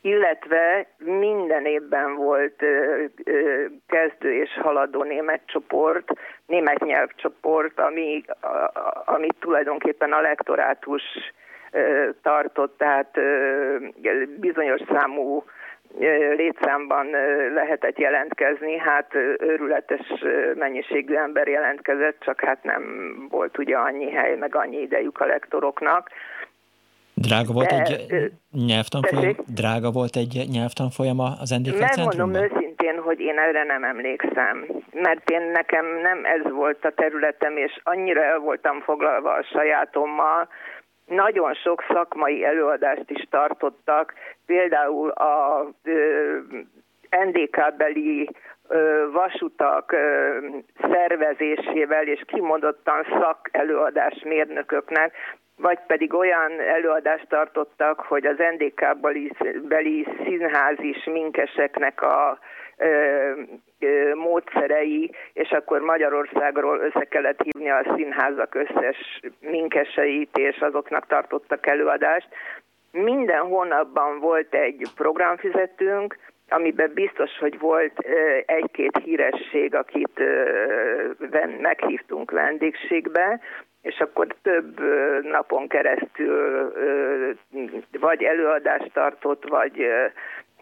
illetve minden évben volt kezdő és haladó német csoport, német nyelvcsoport, ami, amit tulajdonképpen a lektorátus tartott, tehát bizonyos számú létszámban lehetett jelentkezni, hát őrületes mennyiségű ember jelentkezett, csak hát nem volt ugye annyi hely, meg annyi idejük a lektoroknak. Drága volt De, egy nyelvtanfolyam? Drága volt egy nyelvtanfolyam az NDK Megmondom őszintén, hogy én erre nem emlékszem, mert én nekem nem ez volt a területem, és annyira el voltam foglalva a sajátommal, nagyon sok szakmai előadást is tartottak, például a NDK-beli vasutak szervezésével és kimondottan szakelőadás mérnököknek vagy pedig olyan előadást tartottak, hogy az NDK beli színházi sminkeseknek a ö, ö, módszerei, és akkor Magyarországról össze kellett hívni a színházak összes minkeseit, és azoknak tartottak előadást. Minden hónapban volt egy programfizetőnk, amiben biztos, hogy volt egy-két híresség, akit meghívtunk vendégségbe, és akkor több napon keresztül vagy előadást tartott, vagy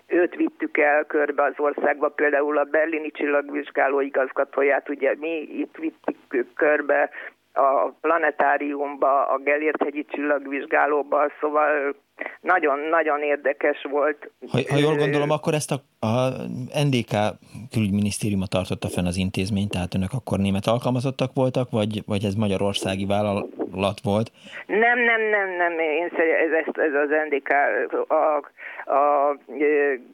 őt vittük el körbe az országba, például a berlini csillagvizsgáló igazgatóját, ugye mi itt vittük körbe a planetáriumba, a Gellért-hegyi csillagvizsgálóba, szóval nagyon-nagyon érdekes volt. Ha, ha jól gondolom, akkor ezt a, a NDK külügyminisztériuma tartotta fenn az intézményt, tehát önök akkor német alkalmazottak voltak, vagy, vagy ez magyarországi vállalat volt? Nem, nem, nem, nem, én ez, ez, az NDK a, a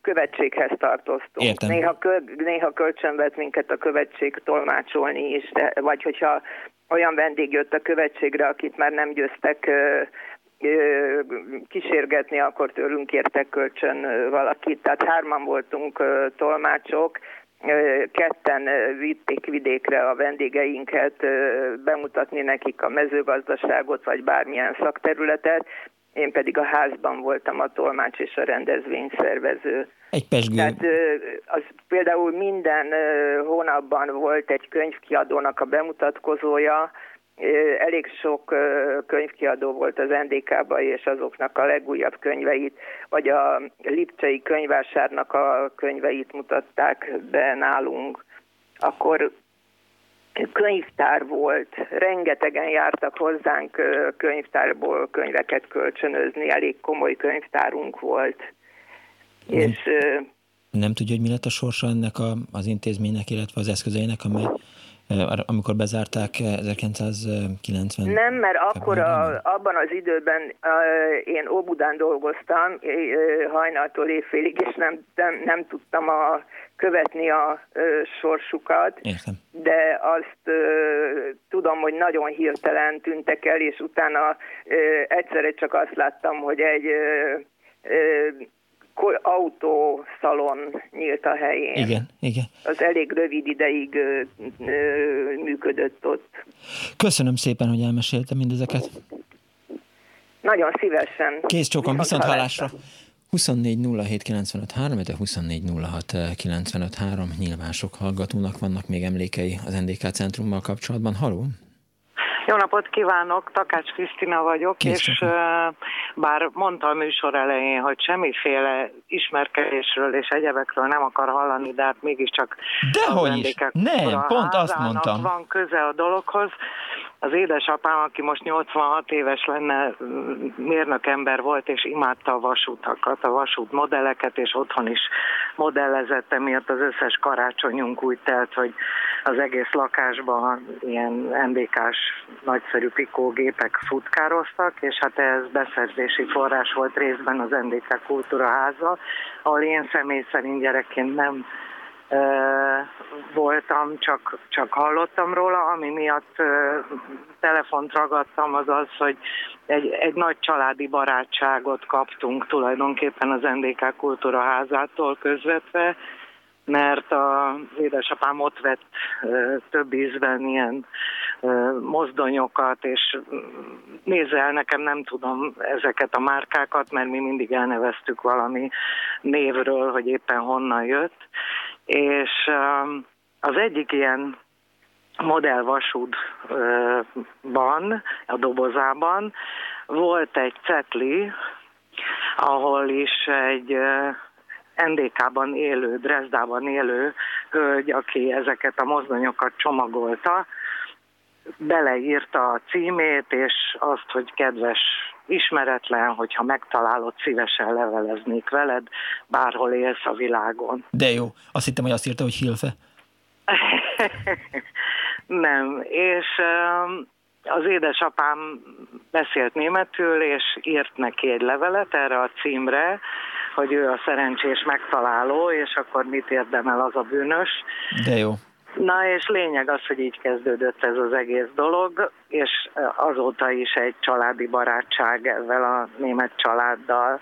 követséghez tartoztunk. Értem. Néha, kö, néha kölcsön vett minket a követség tolmácsolni is, de, vagy hogyha olyan vendég jött a követségre, akit már nem győztek kísérgetni, akkor tőlünk kértek kölcsön valakit. Tehát hárman voltunk tolmácsok, ketten vitték vidékre a vendégeinket bemutatni nekik a mezőgazdaságot, vagy bármilyen szakterületet, én pedig a házban voltam a tolmács és a rendezvényszervező. Egy pesgő. Tehát az például minden hónapban volt egy könyvkiadónak a bemutatkozója, elég sok könyvkiadó volt az NDK-ba, és azoknak a legújabb könyveit, vagy a Lipcsei könyvásárnak a könyveit mutatták be nálunk. Akkor könyvtár volt, rengetegen jártak hozzánk könyvtárból könyveket kölcsönözni, elég komoly könyvtárunk volt. Nem, és, nem tudja, hogy mi lett a sorsa ennek a, az intézménynek, illetve az eszközeinek, amely amikor bezárták 1990 Nem, mert akkor a, abban az időben a, én Óbudán dolgoztam hajnaltól évfélig, és nem, nem, nem tudtam a, követni a ö, sorsukat, Értem. de azt ö, tudom, hogy nagyon hirtelen tűntek el, és utána ö, egyszerre csak azt láttam, hogy egy ö, ö, autószalon nyílt a helyén. Igen, igen. Az elég rövid ideig ö, ö, működött ott. Köszönöm szépen, hogy elmesélte mindezeket. Nagyon szívesen. Kész csókom, viszont hallásra. 24 07 95 3, de 24 06 95 3. Nyilván sok hallgatónak vannak még emlékei az NDK centrummal kapcsolatban. Haló? Jó napot kívánok, Takács Krisztina vagyok, Kész és bár mondta a műsor elején, hogy semmiféle ismerkedésről és egyebekről nem akar hallani, de hát mégiscsak Dehogy is, nem, pont azt mondtam. Van köze a dologhoz. Az édesapám, aki most 86 éves lenne, mérnök ember volt, és imádta a vasútakat, a vasút modelleket, és otthon is modellezett, emiatt az összes karácsonyunk úgy telt, hogy az egész lakásban ilyen NDK-s nagyszerű pikógépek futkároztak, és hát ez beszerzési forrás volt részben az NDK Kultúraháza, ahol én személy szerint gyerekként nem voltam, csak, csak hallottam róla, ami miatt telefont ragadtam, az az, hogy egy, egy nagy családi barátságot kaptunk tulajdonképpen az NDK Kultúraházától közvetve, mert az édesapám ott vett több ízben ilyen mozdonyokat, és nézzel, nekem nem tudom ezeket a márkákat, mert mi mindig elneveztük valami névről, hogy éppen honnan jött, és az egyik ilyen modellvasútban, a dobozában volt egy cetli, ahol is egy NDK-ban élő, Dresdában élő hölgy, aki ezeket a mozdonyokat csomagolta, beleírta a címét, és azt, hogy kedves ismeretlen, hogyha megtalálod, szívesen leveleznék veled, bárhol élsz a világon. De jó, azt hittem, hogy azt írta, hogy Hilfe. [LAUGHS] Nem, és az édesapám beszélt németül, és írt neki egy levelet erre a címre, hogy ő a szerencsés megtaláló, és akkor mit érdemel az a bűnös. De jó. Na és lényeg az, hogy így kezdődött ez az egész dolog, és azóta is egy családi barátság ezzel a német családdal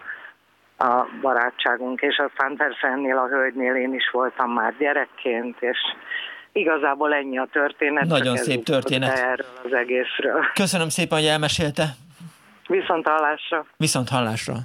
a barátságunk, és aztán persze ennél a hölgynél én is voltam már gyerekként, és igazából ennyi a történet. Nagyon szép történet. Erről az egészről. Köszönöm szépen, hogy elmesélte. Viszont hallásra. Viszont hallásra.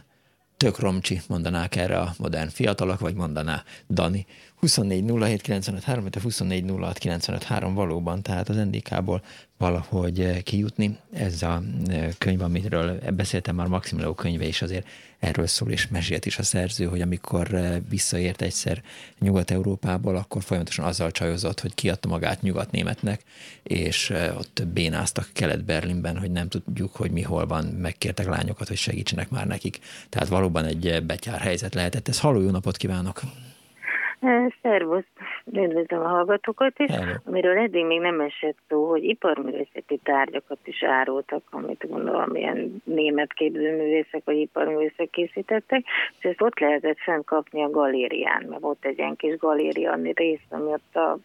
Tök romcsi, mondanák erre a modern fiatalok, vagy mondaná Dani. 24 07 95 3, 24 06 95 3 valóban, tehát az NDK-ból valahogy eh, kijutni. Ez a eh, könyv, amiről beszéltem már, Maxim Leo könyve is azért erről szól, és mesélt is a szerző, hogy amikor eh, visszaért egyszer Nyugat-Európából, akkor folyamatosan azzal csajozott, hogy kiadta magát nyugatnémetnek, és ott bénáztak Kelet-Berlinben, hogy nem tudjuk, hogy mi hol van, megkértek lányokat, hogy segítsenek már nekik. Tehát valóban egy betyár helyzet lehetett. Ez halló, jó napot kívánok! Szervusz, üdvözlöm a hallgatókat is, Hello. amiről eddig még nem esett szó, hogy iparművészeti tárgyakat is árultak, amit gondolom ilyen német képzőművészek vagy iparművészek készítettek, és ezt ott lehetett fenn kapni a galérián, mert volt egy ilyen kis galéria rész, ami ott a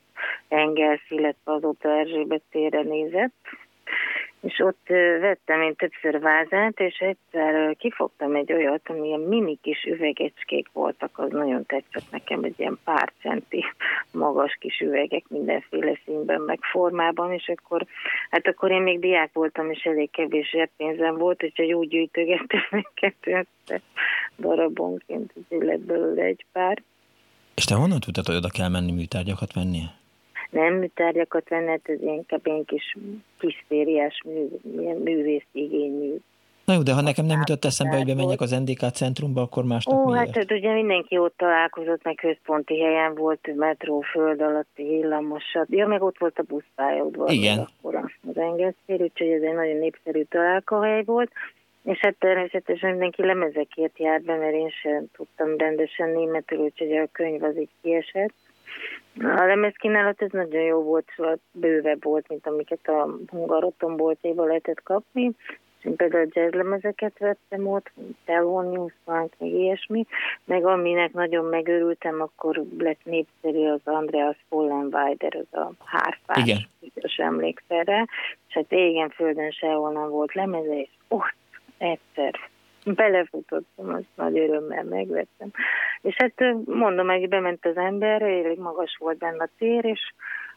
Engelsz, illetve az Opera Erzsébet térre nézett, és ott vettem én többször vázát, és egyszer kifogtam egy olyat, amilyen mini kis üvegecskék voltak, az nagyon tetszett nekem, egy ilyen pár centi [LAUGHS] magas kis üvegek mindenféle színben, meg formában, és akkor, hát akkor én még diák voltam, és elég kevés zseppénzem volt, úgyhogy úgy gyűjtögettem [LAUGHS] őket darabonként, hogy lett belőle egy pár. És te honnan tudtad, hogy oda kell menni műtárgyakat venni? Nem műtárgyakat venne, hát ez inkább ilyen kis kis szériás mű, művész igényű Na jó, de ha nekem nem jutott eszembe, hogy bemenjek az NDK centrumba, akkor másnak Ó, miért? hát ugye mindenki ott találkozott, meg központi helyen volt, metró, föld alatti, villamosat. Ja, meg ott volt a buszpályaudvar. Igen. Akkor az engedszér, úgyhogy ez egy nagyon népszerű találkohely volt. És hát természetesen mindenki lemezekért járt be, mert én sem tudtam rendesen németül, úgyhogy a könyv az így kiesett. A lemezkínálat ez nagyon jó volt, bővebb volt, mint amiket a Hungaroton boltjaiba lehetett kapni. Én például jazzlemezeket vettem ott, Thelonious Monk, meg ilyesmi, meg aminek nagyon megörültem, akkor lett népszerű az Andreas Follenweider, az a hárfás, Igen. biztos emlékszel rá, és hát égen földön sehol nem volt lemeze, és ott egyszer belefutottam, azt nagy örömmel megvettem. És hát mondom, meg bement az ember, elég magas volt benne a tér, és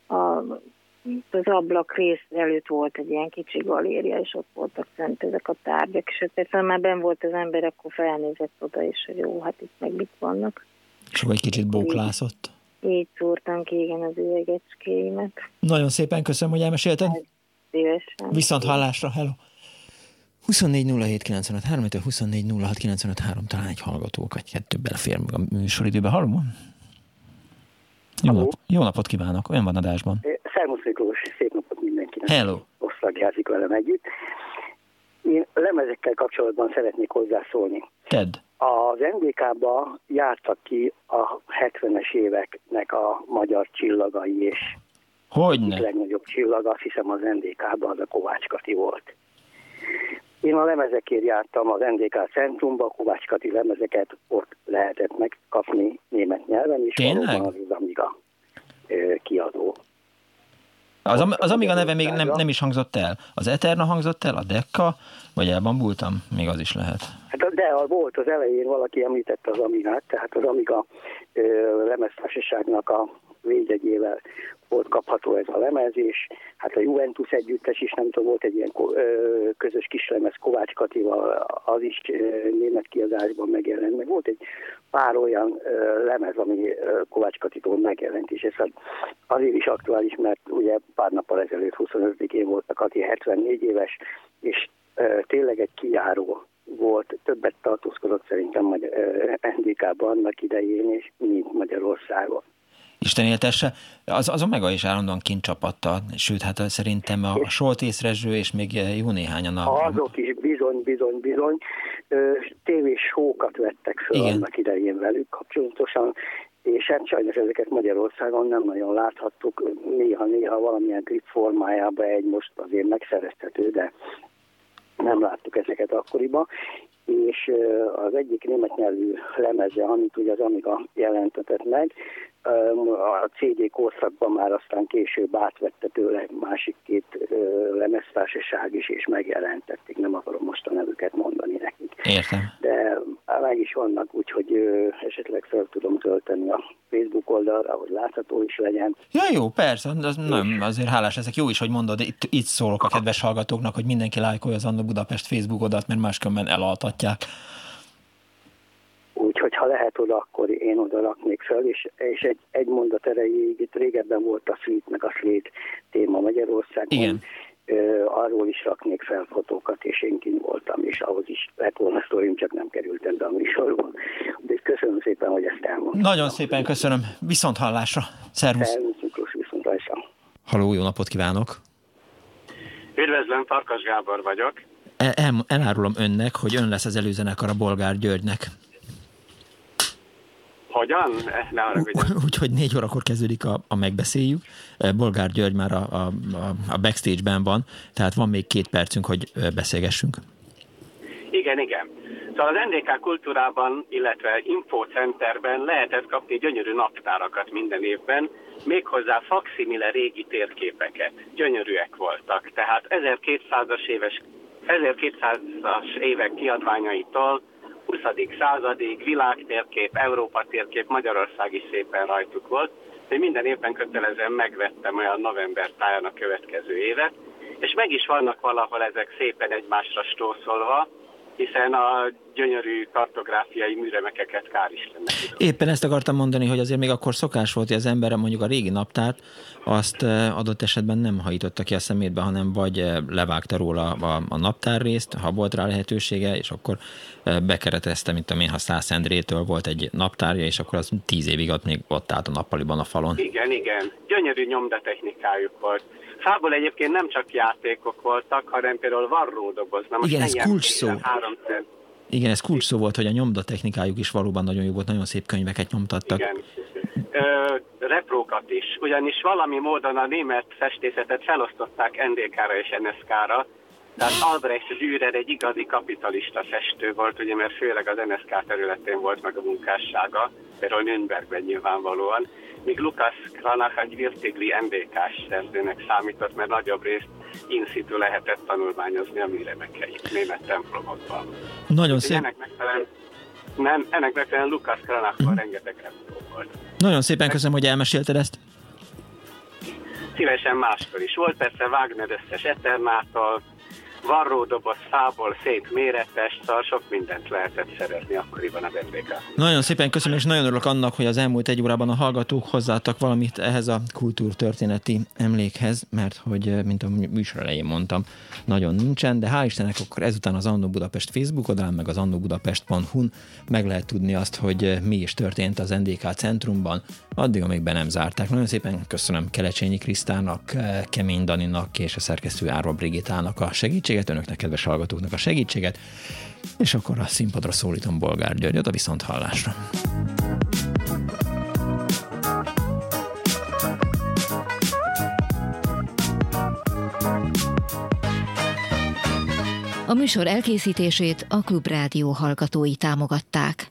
a az ablak rész előtt volt egy ilyen kicsi galéria, és ott voltak szent ezek a tárgyak, és hát persze már ben volt az ember, akkor felnézett oda, és hogy jó, hát itt meg mit vannak. És egy kicsit bóklászott. Így, így szúrtam ki, igen, az üvegecskéimet. Nagyon szépen köszönöm, hogy elmesélted. Hát, szívesen. Viszont hallásra, hello! 24 07 95 3, 24 06 95 3, talán egy hallgatók, vagy kettő belefér meg a műsoridőbe. Halló? Jó, nap, jó napot kívánok, olyan van adásban. Szervusz Miklós, szép napot mindenkinek. Hello. Oszlag játszik velem együtt. Én lemezekkel kapcsolatban szeretnék hozzászólni. Tedd. Az NDK-ba jártak ki a 70-es éveknek a magyar csillagai, és Hogyne? a legnagyobb csillag, azt hiszem az NDK-ban az a Kovács Kati volt. Én a lemezekért jártam az NDK centrumba, Kovács Kati lemezeket ott lehetett megkapni német nyelven, és Tényleg? valóban az Amiga kiadó. Az, az Amiga neve még nem, nem is hangzott el. Az Eterna hangzott el, a Dekka, vagy elbambultam? Még az is lehet. Hát de volt az elején, valaki említette az Amigát, tehát az Amiga ö, lemeztársaságnak a védjegyével volt kapható ez a lemez, és hát a Juventus együttes is, nem tudom, volt egy ilyen közös kislemez Kovács Katival, az is német kiadásban megjelent, meg volt egy pár olyan lemez, ami Kovács Katitól megjelent, és ez azért is aktuális, mert ugye pár nappal ezelőtt 25-én volt a Kati 74 éves, és tényleg egy kijáró volt, többet tartózkodott szerintem NDK-ban annak idején, és mint Magyarországon. Isten éltesse. Az, az Omega is állandóan kint csapatta, sőt, hát szerintem a, Soltész Rezső és még jó néhányan a... Azok is bizony, bizony, bizony. Tévés sókat vettek föl Igen. annak idején velük kapcsolatosan, és hát sajnos ezeket Magyarországon nem nagyon láthattuk, néha-néha valamilyen klip formájában egy most azért megszerezhető, de nem láttuk ezeket akkoriban, és az egyik német nyelvű lemeze, amit ugye az Amiga jelentetett meg, a CD korszakban már aztán később átvette tőle másik két lemeztársaság is, és megjelentették. Nem akarom most a nevüket mondani nekik. Értem. De meg is vannak, úgyhogy esetleg fel tudom tölteni a Facebook oldalra, hogy látható is legyen. Ja, jó, persze, az, nem, azért hálás ezek Jó is, hogy mondod, itt, itt szólok a kedves hallgatóknak, hogy mindenki lájkolja az Anno Budapest Facebook oldalt, mert máskülönben elaltatják. Úgyhogy ha lehet oda, akkor én oda raknék fel, és, és egy, egy mondat erejéig, itt régebben volt a szlít, meg a szlít téma Magyarországon. Igen. Ö, arról is raknék fel fotókat, és én kint voltam, és ahhoz is lett volna sztorim, csak nem kerültem be a műsorban. De köszönöm szépen, hogy ezt elmondtam. Nagyon szépen köszönöm. Viszont hallásra. Szervusz. Szervusz, Miklós, viszont hallásra. Haló, jó napot kívánok. Üdvözlöm, Farkas Gábor vagyok. El, el, elárulom önnek, hogy ön lesz az előzenekar a Bolgár Györgynek. Hogyan? Ne [LAUGHS] Úgyhogy négy órakor kezdődik a, a megbeszéljük. Bolgár György már a, a, a backstage-ben van, tehát van még két percünk, hogy beszélgessünk. Igen, igen. Szóval az NDK kultúrában, illetve infocenterben lehetett kapni gyönyörű naptárakat minden évben, méghozzá faximile régi térképeket. Gyönyörűek voltak. Tehát 1200-as éves 1200-as évek kiadványaitól 20. századig, világtérkép, Európa térkép, Magyarország is szépen rajtuk volt. Én minden évben kötelezően megvettem olyan november táján a következő évet, és meg is vannak valahol ezek szépen egymásra stószolva, hiszen a gyönyörű kartográfiai műremekeket kár is lenne. Éppen ezt akartam mondani, hogy azért még akkor szokás volt, hogy az ember mondjuk a régi naptárt azt adott esetben nem hajította ki a szemétbe, hanem vagy levágta róla a, a naptár részt, ha volt rá lehetősége, és akkor bekeretezte, mint én, ha Szász Endrétől volt egy naptárja, és akkor az tíz évig ott még ott állt a nappaliban a falon. Igen, igen. Gyönyörű nyomdatechnikájuk volt. Fából egyébként nem csak játékok voltak, hanem például varródoboz. Na, Igen, ez kulcs szó. Igen, ez kulcs szó volt, hogy a nyomdatechnikájuk is valóban nagyon jó volt, nagyon szép könyveket nyomtattak. Igen. Ö, reprókat is, ugyanis valami módon a német festészetet felosztották NDK-ra és NSK-ra, tehát Albrecht Dürer egy igazi kapitalista festő volt, ugye, mert főleg az NSK területén volt meg a munkássága, például Nürnbergben nyilvánvalóan, míg Lukas Kranach egy Virtigli MBK-s szerzőnek számított, mert nagyobb részt in situ lehetett tanulmányozni a műremekeit német templomokban. Nagyon szép. Ennek megfelelően, nem, ennek megfelelően Lukas Kranachban uh-huh. rengeteg repró volt. Nagyon szépen köszönöm, hogy elmesélted ezt. Szívesen máskor is. Volt persze Wagner összes Eternától, varródoboz fából szép méretes, szóval sok mindent lehetett szerezni akkoriban a vendégek. Nagyon szépen köszönöm, és nagyon örülök annak, hogy az elmúlt egy órában a hallgatók hozzáadtak valamit ehhez a kultúrtörténeti emlékhez, mert hogy, eh, mint a műsor elején mondtam, nagyon nincsen, de hál' Istennek akkor ezután az Annó Budapest Facebook oldalán, meg az annobudapest.hu-n meg lehet tudni azt, hogy eh, mi is történt az NDK centrumban, addig, amíg be nem zárták. Nagyon szépen köszönöm Kelecsényi Krisztának, eh, Kemény Daninak és a szerkesztő Árva Brigitának a segítséget segítséget, önöknek, kedves hallgatóknak a segítséget, és akkor a színpadra szólítom Bolgár Györgyöt a viszont hallásra. A műsor elkészítését a Klubrádió hallgatói támogatták.